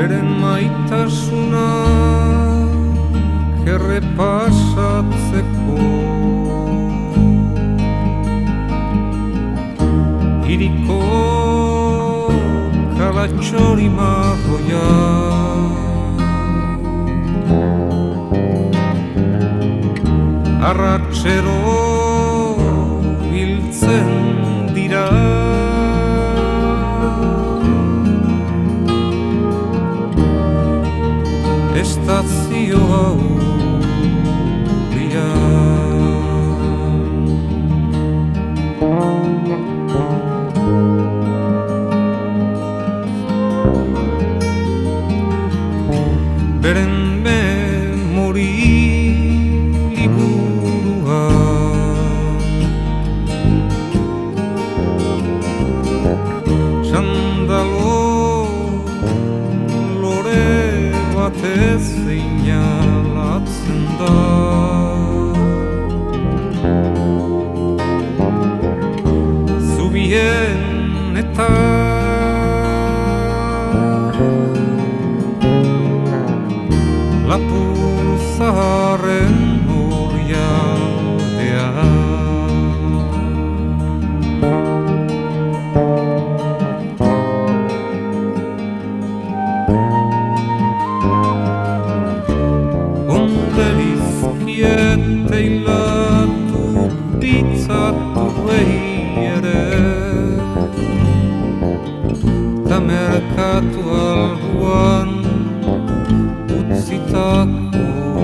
beren maitasuna errepasatzeko. Iriko kalatxori marroia. Arratxero biltzen dira. You. Zerizkiete hilatu ditzatu behiere Ta merkatu alduan utzitak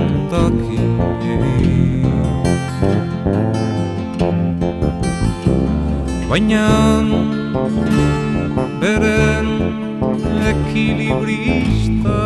undakinei Baina beren ekilibristak